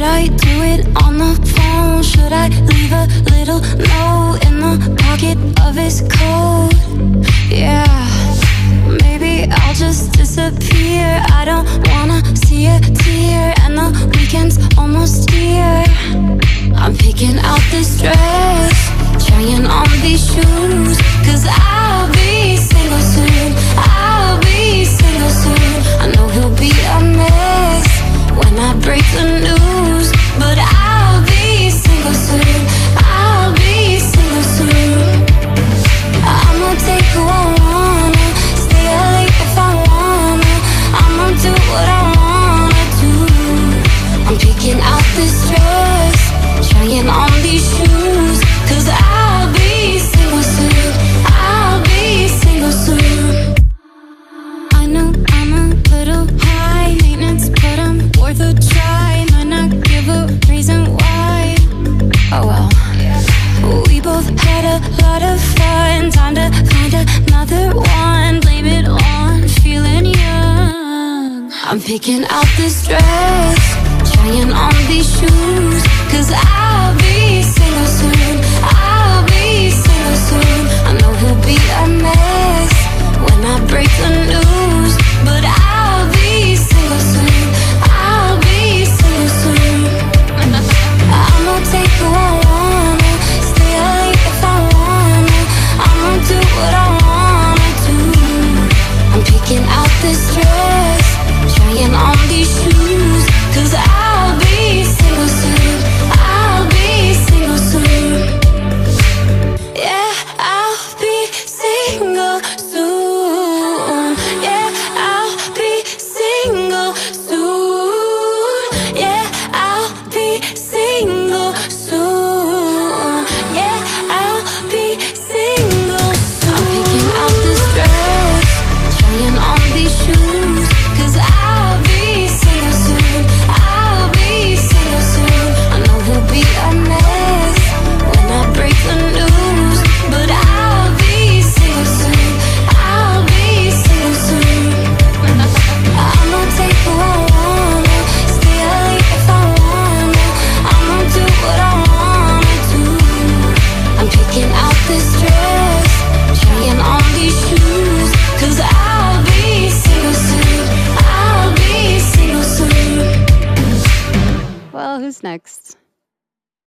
Should I do it on the phone? Should I leave a little note in the pocket of his coat? Yeah, maybe I'll just disappear. I don't wanna see a tear, and the weekend's almost here. I'm picking out this dress, trying on these shoes, cause I'll be single soon. I'll be single soon. I know he'll be a mess when I break the news. I'm picking out this dress, trying on these shoes. who's next?